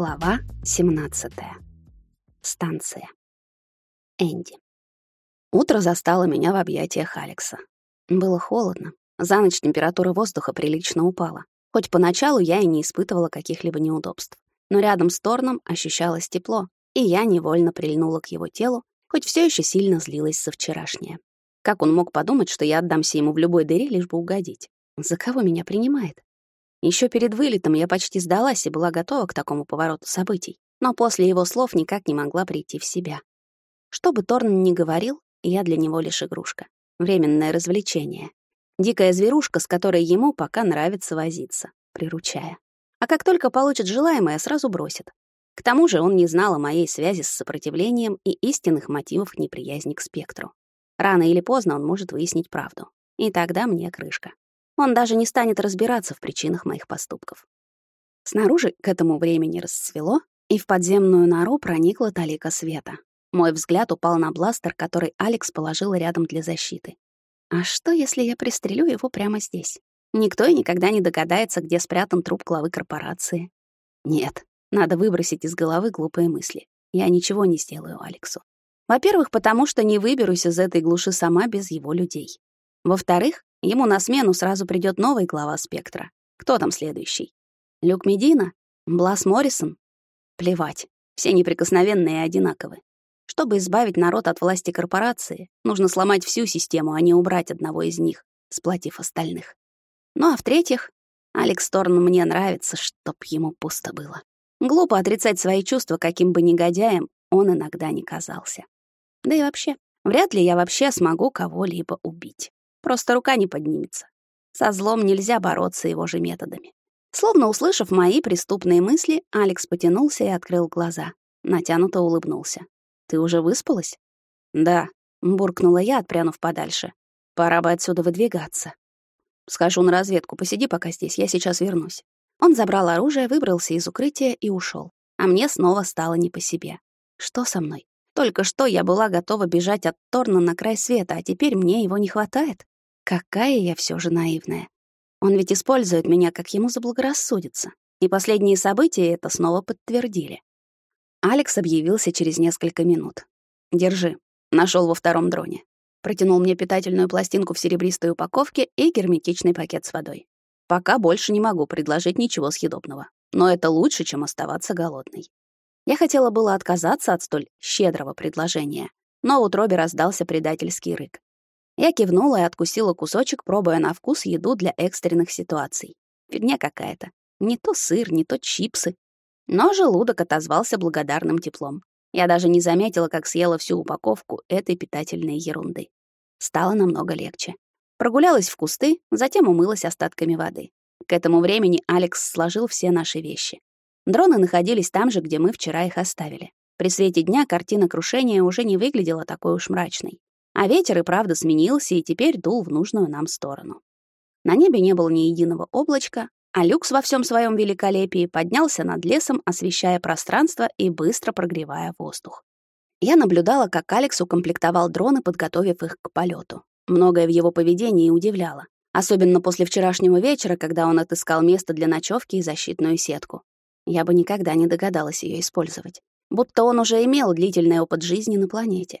Глава 17. Станция. Энди. Утро застало меня в объятиях Алекса. Было холодно. За ночь температура воздуха прилично упала. Хоть поначалу я и не испытывала каких-либо неудобств. Но рядом с Торном ощущалось тепло, и я невольно прильнула к его телу, хоть все еще сильно злилась со вчерашнее. Как он мог подумать, что я отдамся ему в любой дыре, лишь бы угодить? За кого меня принимает? Еще перед вылетом я почти сдалась и была готова к такому повороту событий, но после его слов никак не могла прийти в себя. Что бы Торн ни говорил, я для него лишь игрушка. Временное развлечение. Дикая зверушка, с которой ему пока нравится возиться, приручая. А как только получит желаемое, сразу бросит. К тому же он не знал о моей связи с сопротивлением и истинных мотивов неприязни к спектру. Рано или поздно он может выяснить правду. И тогда мне крышка. Он даже не станет разбираться в причинах моих поступков. Снаружи к этому времени расцвело, и в подземную нору проникла талика света. Мой взгляд упал на бластер, который Алекс положил рядом для защиты. А что, если я пристрелю его прямо здесь? Никто и никогда не догадается, где спрятан труп главы корпорации. Нет, надо выбросить из головы глупые мысли. Я ничего не сделаю Алексу. Во-первых, потому что не выберусь из этой глуши сама без его людей. Во-вторых, Ему на смену сразу придет новый глава спектра. Кто там следующий? Люк Медина? Блас Моррисон? Плевать. Все неприкосновенные и одинаковы. Чтобы избавить народ от власти корпорации, нужно сломать всю систему, а не убрать одного из них, сплотив остальных. Ну а в-третьих, Алекс Торн мне нравится, чтоб ему пусто было. Глупо отрицать свои чувства, каким бы негодяем он иногда не казался. Да и вообще, вряд ли я вообще смогу кого-либо убить. Просто рука не поднимется. Со злом нельзя бороться его же методами. Словно услышав мои преступные мысли, Алекс потянулся и открыл глаза. Натянуто улыбнулся. «Ты уже выспалась?» «Да», — буркнула я, отпрянув подальше. «Пора бы отсюда выдвигаться». «Схожу на разведку, посиди пока здесь, я сейчас вернусь». Он забрал оружие, выбрался из укрытия и ушел. А мне снова стало не по себе. Что со мной? Только что я была готова бежать от Торна на край света, а теперь мне его не хватает. Какая я все же наивная. Он ведь использует меня, как ему заблагорассудится. И последние события это снова подтвердили. Алекс объявился через несколько минут. «Держи. Нашел во втором дроне». Протянул мне питательную пластинку в серебристой упаковке и герметичный пакет с водой. Пока больше не могу предложить ничего съедобного. Но это лучше, чем оставаться голодной. Я хотела было отказаться от столь щедрого предложения, но утробе раздался предательский рык. Я кивнула и откусила кусочек, пробуя на вкус еду для экстренных ситуаций. Фигня какая-то. Не то сыр, не то чипсы. Но желудок отозвался благодарным теплом. Я даже не заметила, как съела всю упаковку этой питательной ерунды. Стало намного легче. Прогулялась в кусты, затем умылась остатками воды. К этому времени Алекс сложил все наши вещи. Дроны находились там же, где мы вчера их оставили. При свете дня картина крушения уже не выглядела такой уж мрачной. А ветер и правда сменился и теперь дул в нужную нам сторону. На небе не было ни единого облачка, а люкс во всем своем великолепии поднялся над лесом, освещая пространство и быстро прогревая воздух. Я наблюдала, как Алекс укомплектовал дроны, подготовив их к полету. Многое в его поведении удивляло, особенно после вчерашнего вечера, когда он отыскал место для ночевки и защитную сетку. Я бы никогда не догадалась ее использовать, будто он уже имел длительный опыт жизни на планете.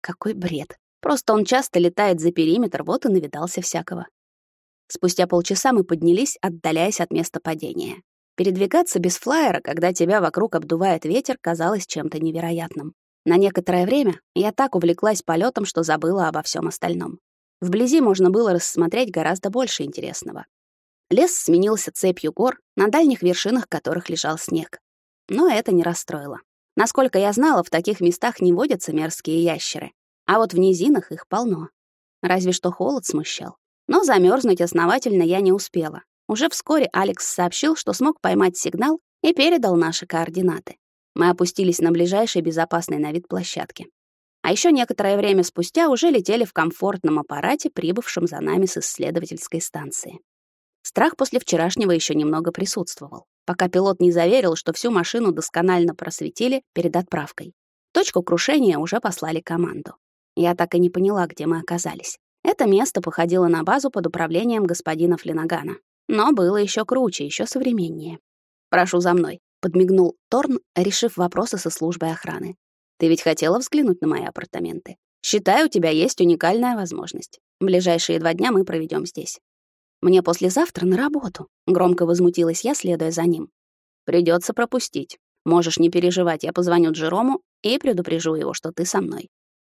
Какой бред. Просто он часто летает за периметр, вот и навидался всякого. Спустя полчаса мы поднялись, отдаляясь от места падения. Передвигаться без флайера, когда тебя вокруг обдувает ветер, казалось чем-то невероятным. На некоторое время я так увлеклась полетом, что забыла обо всем остальном. Вблизи можно было рассмотреть гораздо больше интересного. Лес сменился цепью гор, на дальних вершинах которых лежал снег. Но это не расстроило. Насколько я знала, в таких местах не водятся мерзкие ящеры, а вот в низинах их полно. Разве что холод смущал. Но замерзнуть основательно я не успела. Уже вскоре Алекс сообщил, что смог поймать сигнал и передал наши координаты. Мы опустились на ближайшей безопасной на вид площадке. А еще некоторое время спустя уже летели в комфортном аппарате, прибывшем за нами с исследовательской станции. Страх после вчерашнего еще немного присутствовал, пока пилот не заверил, что всю машину досконально просветили перед отправкой. Точку крушения уже послали команду. Я так и не поняла, где мы оказались. Это место походило на базу под управлением господина Флинагана. Но было еще круче, еще современнее. «Прошу за мной», подмигнул Торн, решив вопросы со службой охраны. Ты ведь хотела взглянуть на мои апартаменты. Считаю, у тебя есть уникальная возможность. Ближайшие два дня мы проведем здесь. Мне послезавтра на работу, громко возмутилась я, следуя за ним. Придется пропустить. Можешь не переживать, я позвоню Джерому и предупрежу его, что ты со мной.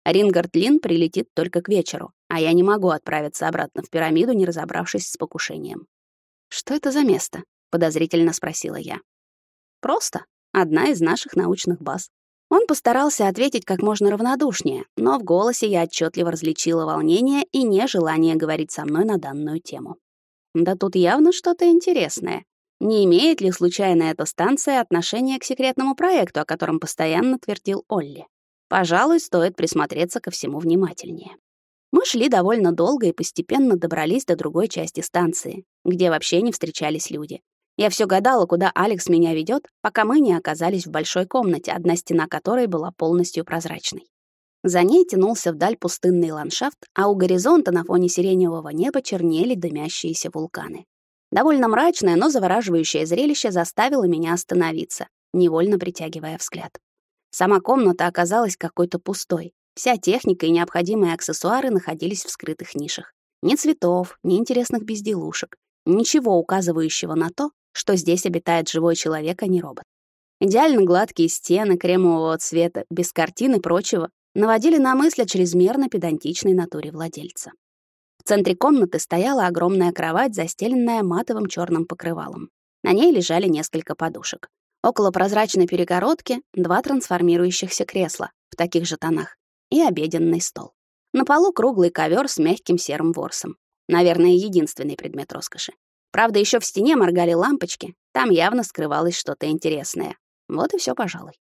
Рингард Лин прилетит только к вечеру, а я не могу отправиться обратно в пирамиду, не разобравшись с покушением. «Что это за место?» — подозрительно спросила я. «Просто. Одна из наших научных баз. Он постарался ответить как можно равнодушнее, но в голосе я отчетливо различила волнение и нежелание говорить со мной на данную тему. Да тут явно что-то интересное. Не имеет ли случайно эта станция отношения к секретному проекту, о котором постоянно твердил Олли? Пожалуй, стоит присмотреться ко всему внимательнее. Мы шли довольно долго и постепенно добрались до другой части станции, где вообще не встречались люди. Я все гадала, куда Алекс меня ведет, пока мы не оказались в большой комнате, одна стена которой была полностью прозрачной. За ней тянулся вдаль пустынный ландшафт, а у горизонта на фоне сиреневого неба чернели дымящиеся вулканы. Довольно мрачное, но завораживающее зрелище заставило меня остановиться, невольно притягивая взгляд. Сама комната оказалась какой-то пустой. Вся техника и необходимые аксессуары находились в скрытых нишах. Ни цветов, ни интересных безделушек, ничего указывающего на то, что здесь обитает живой человек, а не робот. Идеально гладкие стены кремового цвета, без картин и прочего, наводили на мысль о чрезмерно педантичной натуре владельца. В центре комнаты стояла огромная кровать, застеленная матовым черным покрывалом. На ней лежали несколько подушек. Около прозрачной перегородки два трансформирующихся кресла в таких же тонах и обеденный стол. На полу круглый ковер с мягким серым ворсом. Наверное, единственный предмет роскоши. Правда, еще в стене моргали лампочки, там явно скрывалось что-то интересное. Вот и все, пожалуй.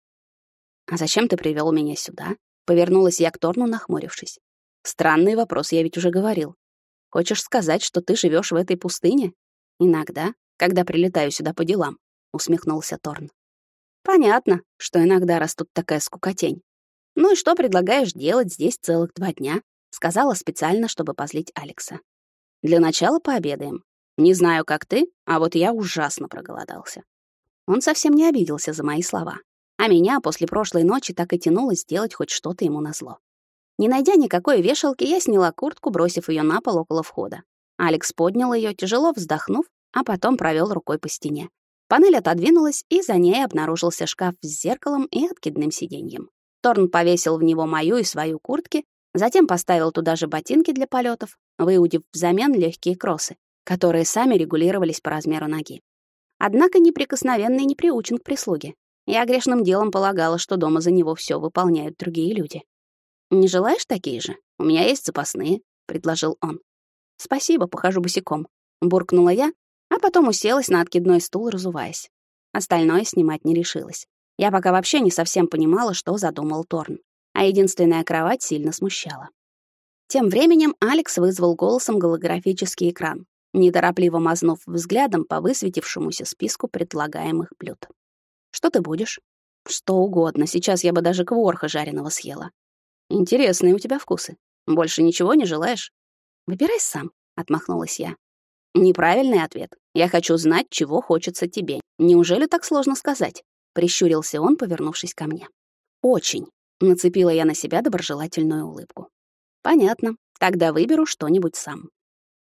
«А зачем ты привел меня сюда?» Повернулась я к Торну, нахмурившись. «Странный вопрос, я ведь уже говорил. Хочешь сказать, что ты живешь в этой пустыне?» «Иногда, когда прилетаю сюда по делам», — усмехнулся Торн. «Понятно, что иногда растут такая скукотень. Ну и что предлагаешь делать здесь целых два дня?» — сказала специально, чтобы позлить Алекса. «Для начала пообедаем. Не знаю, как ты, а вот я ужасно проголодался. Он совсем не обиделся за мои слова. А меня после прошлой ночи так и тянуло сделать хоть что-то ему назло. Не найдя никакой вешалки, я сняла куртку, бросив ее на пол около входа. Алекс поднял ее, тяжело вздохнув, а потом провел рукой по стене. Панель отодвинулась, и за ней обнаружился шкаф с зеркалом и откидным сиденьем. Торн повесил в него мою и свою куртки, затем поставил туда же ботинки для полетов, выудив взамен легкие кроссы, которые сами регулировались по размеру ноги. Однако неприкосновенный не приучен к прислуге. Я грешным делом полагала, что дома за него все выполняют другие люди. «Не желаешь такие же? У меня есть запасные», — предложил он. «Спасибо, похожу босиком», — буркнула я, потом уселась на откидной стул, разуваясь. Остальное снимать не решилась. Я пока вообще не совсем понимала, что задумал Торн, а единственная кровать сильно смущала. Тем временем Алекс вызвал голосом голографический экран, неторопливо мазнув взглядом по высветившемуся списку предлагаемых блюд. «Что ты будешь?» «Что угодно. Сейчас я бы даже кворха жареного съела». «Интересные у тебя вкусы. Больше ничего не желаешь?» «Выбирай сам», — отмахнулась я. «Неправильный ответ. Я хочу знать, чего хочется тебе. Неужели так сложно сказать?» — прищурился он, повернувшись ко мне. «Очень», — нацепила я на себя доброжелательную улыбку. «Понятно. Тогда выберу что-нибудь сам».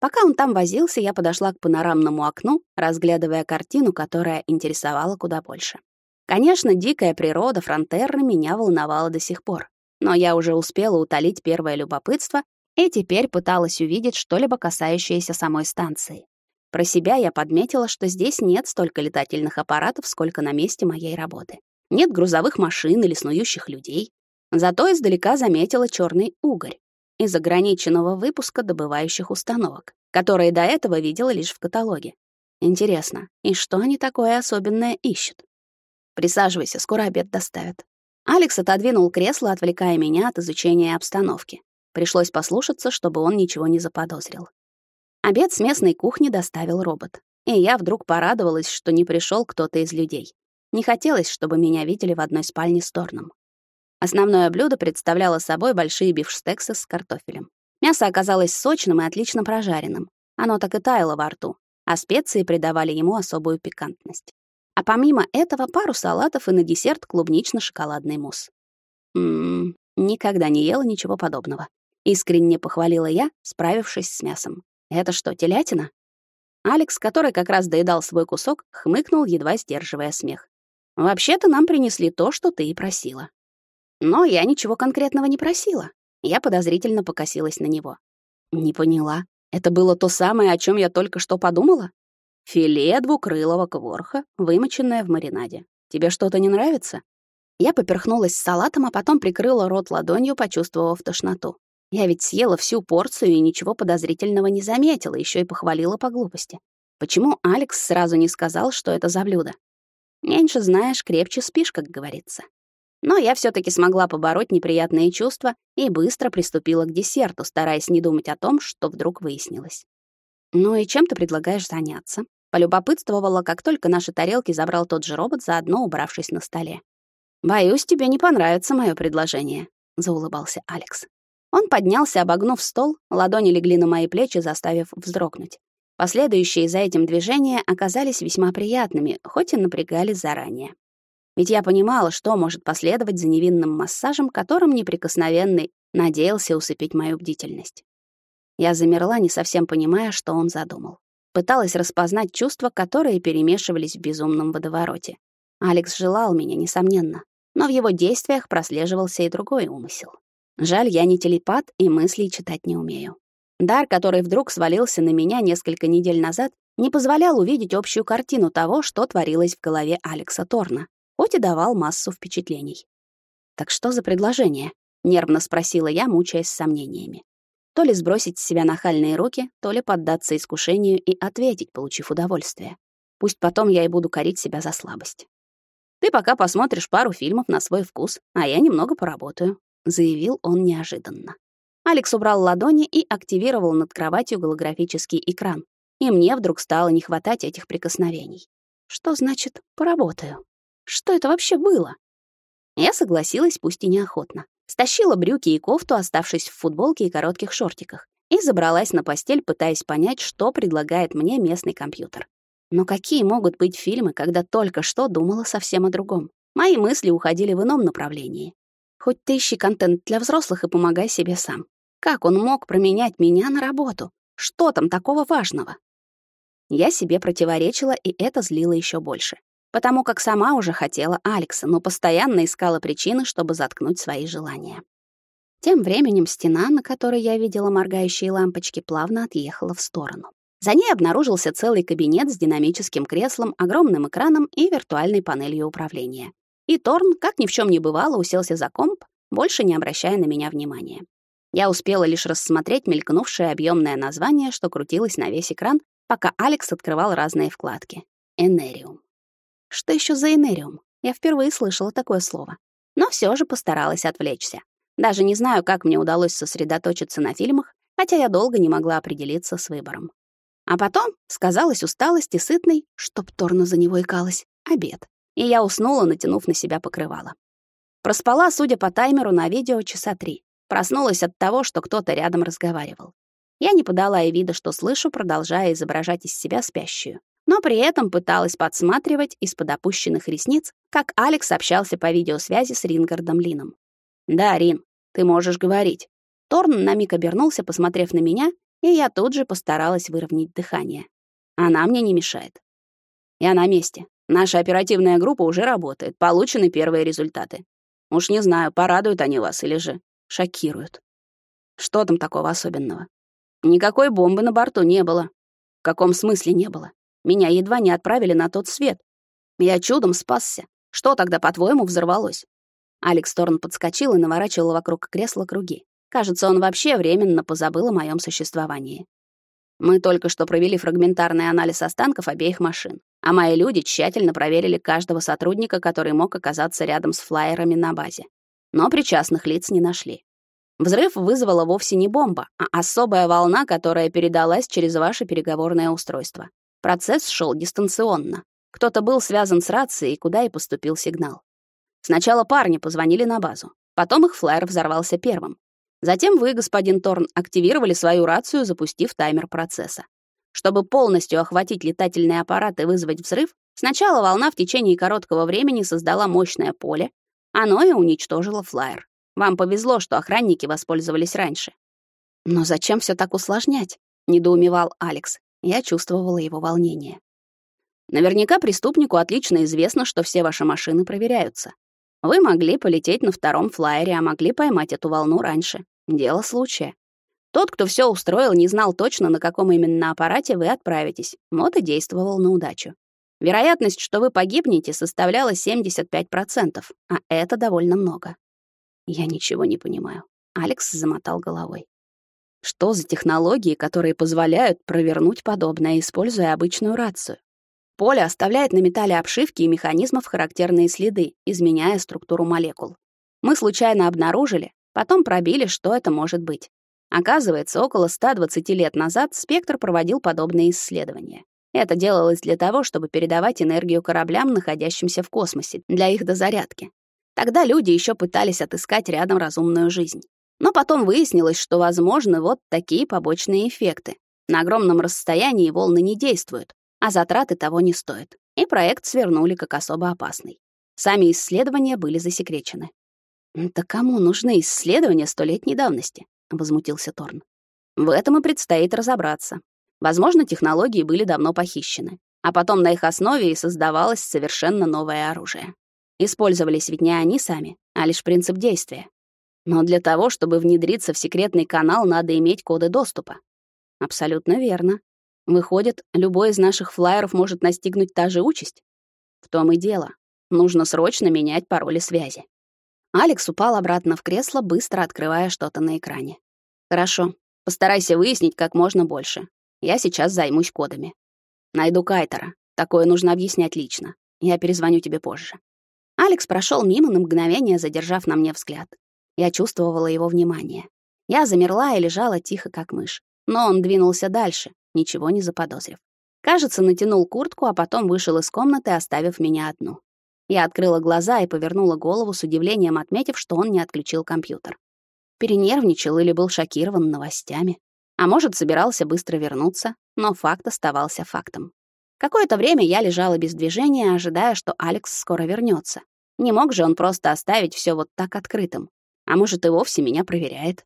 Пока он там возился, я подошла к панорамному окну, разглядывая картину, которая интересовала куда больше. Конечно, дикая природа Фронтерры меня волновала до сих пор, но я уже успела утолить первое любопытство и теперь пыталась увидеть что-либо касающееся самой станции. Про себя я подметила, что здесь нет столько летательных аппаратов, сколько на месте моей работы. Нет грузовых машин или снующих людей. Зато издалека заметила черный угорь из ограниченного выпуска добывающих установок, которые до этого видела лишь в каталоге. Интересно, и что они такое особенное ищут? Присаживайся, скоро обед доставят. Алекс отодвинул кресло, отвлекая меня от изучения обстановки. Пришлось послушаться, чтобы он ничего не заподозрил. Обед с местной кухни доставил робот. И я вдруг порадовалась, что не пришел кто-то из людей. Не хотелось, чтобы меня видели в одной спальне с Торном. Основное блюдо представляло собой большие бифштексы с картофелем. Мясо оказалось сочным и отлично прожаренным. Оно так и таяло во рту, а специи придавали ему особую пикантность. А помимо этого пару салатов и на десерт клубнично-шоколадный мусс. Ммм, никогда не ела ничего подобного. Искренне похвалила я, справившись с мясом. Это что, телятина? Алекс, который как раз доедал свой кусок, хмыкнул, едва сдерживая смех. «Вообще-то нам принесли то, что ты и просила». Но я ничего конкретного не просила. Я подозрительно покосилась на него. Не поняла. Это было то самое, о чем я только что подумала? Филе двукрылого кворха, вымоченное в маринаде. Тебе что-то не нравится? Я поперхнулась салатом, а потом прикрыла рот ладонью, почувствовав тошноту. Я ведь съела всю порцию и ничего подозрительного не заметила, еще и похвалила по глупости. Почему Алекс сразу не сказал, что это за блюдо? Меньше знаешь, крепче спишь, как говорится. Но я все таки смогла побороть неприятные чувства и быстро приступила к десерту, стараясь не думать о том, что вдруг выяснилось. «Ну и чем ты предлагаешь заняться?» Полюбопытствовала, как только наши тарелки забрал тот же робот, заодно убравшись на столе. «Боюсь, тебе не понравится мое предложение», — заулыбался Алекс. Он поднялся, обогнув стол, ладони легли на мои плечи, заставив вздрогнуть. Последующие за этим движения оказались весьма приятными, хоть и напрягали заранее. Ведь я понимала, что может последовать за невинным массажем, которым неприкосновенный надеялся усыпить мою бдительность. Я замерла, не совсем понимая, что он задумал. Пыталась распознать чувства, которые перемешивались в безумном водовороте. Алекс желал меня, несомненно, но в его действиях прослеживался и другой умысел. Жаль, я не телепат и мыслей читать не умею. Дар, который вдруг свалился на меня несколько недель назад, не позволял увидеть общую картину того, что творилось в голове Алекса Торна хоть и давал массу впечатлений. «Так что за предложение?» — нервно спросила я, мучаясь сомнениями. То ли сбросить с себя нахальные руки, то ли поддаться искушению и ответить, получив удовольствие. Пусть потом я и буду корить себя за слабость. «Ты пока посмотришь пару фильмов на свой вкус, а я немного поработаю», — заявил он неожиданно. Алекс убрал ладони и активировал над кроватью голографический экран. И мне вдруг стало не хватать этих прикосновений. Что значит «поработаю»? Что это вообще было? Я согласилась, пусть и неохотно. Стащила брюки и кофту, оставшись в футболке и коротких шортиках, и забралась на постель, пытаясь понять, что предлагает мне местный компьютер. Но какие могут быть фильмы, когда только что думала совсем о другом? Мои мысли уходили в ином направлении. Хоть ты ищи контент для взрослых и помогай себе сам. Как он мог променять меня на работу? Что там такого важного? Я себе противоречила, и это злило еще больше потому как сама уже хотела Алекса, но постоянно искала причины, чтобы заткнуть свои желания. Тем временем стена, на которой я видела моргающие лампочки, плавно отъехала в сторону. За ней обнаружился целый кабинет с динамическим креслом, огромным экраном и виртуальной панелью управления. И Торн, как ни в чем не бывало, уселся за комп, больше не обращая на меня внимания. Я успела лишь рассмотреть мелькнувшее объемное название, что крутилось на весь экран, пока Алекс открывал разные вкладки. Энериум. Что еще за энериум? Я впервые слышала такое слово. Но все же постаралась отвлечься. Даже не знаю, как мне удалось сосредоточиться на фильмах, хотя я долго не могла определиться с выбором. А потом сказалась усталость и сытный, чтоб Торна за него икалась, обед. И я уснула, натянув на себя покрывало. Проспала, судя по таймеру на видео, часа три. Проснулась от того, что кто-то рядом разговаривал. Я не подала и вида, что слышу, продолжая изображать из себя спящую но при этом пыталась подсматривать из-под опущенных ресниц, как Алекс общался по видеосвязи с Рингардом Лином. «Да, Рин, ты можешь говорить». Торн на миг обернулся, посмотрев на меня, и я тут же постаралась выровнять дыхание. Она мне не мешает. Я на месте. Наша оперативная группа уже работает, получены первые результаты. Уж не знаю, порадуют они вас или же шокируют. Что там такого особенного? Никакой бомбы на борту не было. В каком смысле не было? Меня едва не отправили на тот свет. Я чудом спасся. Что тогда, по-твоему, взорвалось? Алекс Торн подскочил и наворачивал вокруг кресла круги. Кажется, он вообще временно позабыл о моем существовании. Мы только что провели фрагментарный анализ останков обеих машин, а мои люди тщательно проверили каждого сотрудника, который мог оказаться рядом с флайерами на базе. Но причастных лиц не нашли. Взрыв вызвала вовсе не бомба, а особая волна, которая передалась через ваше переговорное устройство. Процесс шел дистанционно. Кто-то был связан с рацией, куда и поступил сигнал. Сначала парни позвонили на базу. Потом их флайер взорвался первым. Затем вы, господин Торн, активировали свою рацию, запустив таймер процесса. Чтобы полностью охватить летательный аппарат и вызвать взрыв, Сначала волна в течение короткого времени создала мощное поле, оно и уничтожило флайер. Вам повезло, что охранники воспользовались раньше. Но зачем все так усложнять? недоумевал Алекс. Я чувствовала его волнение. Наверняка преступнику отлично известно, что все ваши машины проверяются. Вы могли полететь на втором флайере, а могли поймать эту волну раньше. Дело случая. Тот, кто все устроил, не знал точно, на каком именно аппарате вы отправитесь. Вот и действовал на удачу. Вероятность, что вы погибнете, составляла 75%, а это довольно много. Я ничего не понимаю. Алекс замотал головой. Что за технологии, которые позволяют провернуть подобное, используя обычную рацию? Поле оставляет на металле обшивки и механизмов характерные следы, изменяя структуру молекул. Мы случайно обнаружили, потом пробили, что это может быть. Оказывается, около 120 лет назад Спектр проводил подобные исследования. Это делалось для того, чтобы передавать энергию кораблям, находящимся в космосе, для их дозарядки. Тогда люди еще пытались отыскать рядом разумную жизнь. Но потом выяснилось, что возможны вот такие побочные эффекты. На огромном расстоянии волны не действуют, а затраты того не стоят. И проект свернули как особо опасный. Сами исследования были засекречены. «Да кому нужны исследования столетней давности?» — возмутился Торн. «В этом и предстоит разобраться. Возможно, технологии были давно похищены, а потом на их основе и создавалось совершенно новое оружие. Использовались ведь не они сами, а лишь принцип действия. Но для того, чтобы внедриться в секретный канал, надо иметь коды доступа. Абсолютно верно. Выходит, любой из наших флайеров может настигнуть та же участь? В том и дело. Нужно срочно менять пароли связи. Алекс упал обратно в кресло, быстро открывая что-то на экране. Хорошо. Постарайся выяснить как можно больше. Я сейчас займусь кодами. Найду Кайтера. Такое нужно объяснять лично. Я перезвоню тебе позже. Алекс прошел мимо на мгновение, задержав на мне взгляд. Я чувствовала его внимание. Я замерла и лежала тихо, как мышь. Но он двинулся дальше, ничего не заподозрив. Кажется, натянул куртку, а потом вышел из комнаты, оставив меня одну. Я открыла глаза и повернула голову с удивлением, отметив, что он не отключил компьютер. Перенервничал или был шокирован новостями. А может, собирался быстро вернуться, но факт оставался фактом. Какое-то время я лежала без движения, ожидая, что Алекс скоро вернется. Не мог же он просто оставить все вот так открытым. А может, и вовсе меня проверяет.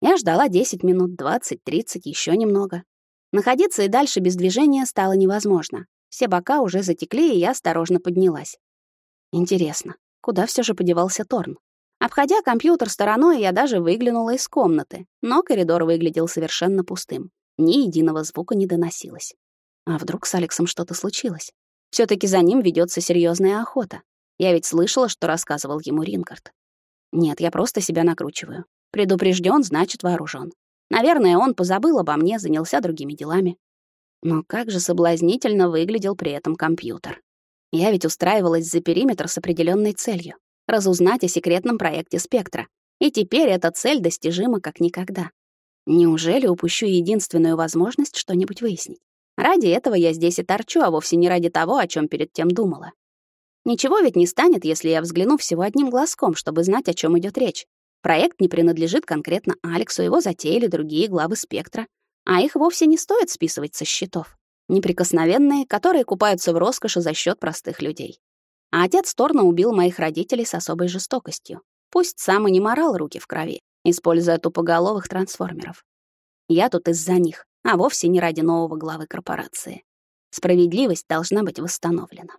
Я ждала 10 минут, 20, 30, еще немного. Находиться и дальше без движения стало невозможно. Все бока уже затекли, и я осторожно поднялась. Интересно, куда все же подевался Торн? Обходя компьютер стороной, я даже выглянула из комнаты, но коридор выглядел совершенно пустым. Ни единого звука не доносилось. А вдруг с Алексом что-то случилось? все таки за ним ведется серьезная охота. Я ведь слышала, что рассказывал ему Рингард. Нет, я просто себя накручиваю. Предупрежден, значит вооружен. Наверное, он позабыл обо мне, занялся другими делами. Но как же соблазнительно выглядел при этом компьютер. Я ведь устраивалась за периметр с определенной целью — разузнать о секретном проекте «Спектра». И теперь эта цель достижима как никогда. Неужели упущу единственную возможность что-нибудь выяснить? Ради этого я здесь и торчу, а вовсе не ради того, о чем перед тем думала. Ничего ведь не станет, если я взгляну всего одним глазком, чтобы знать, о чем идет речь. Проект не принадлежит конкретно Алексу, его затеяли другие главы спектра, а их вовсе не стоит списывать со счетов. Неприкосновенные, которые купаются в роскоши за счет простых людей. А отец Торна убил моих родителей с особой жестокостью. Пусть сам и не морал руки в крови, используя тупоголовых трансформеров. Я тут из-за них, а вовсе не ради нового главы корпорации. Справедливость должна быть восстановлена.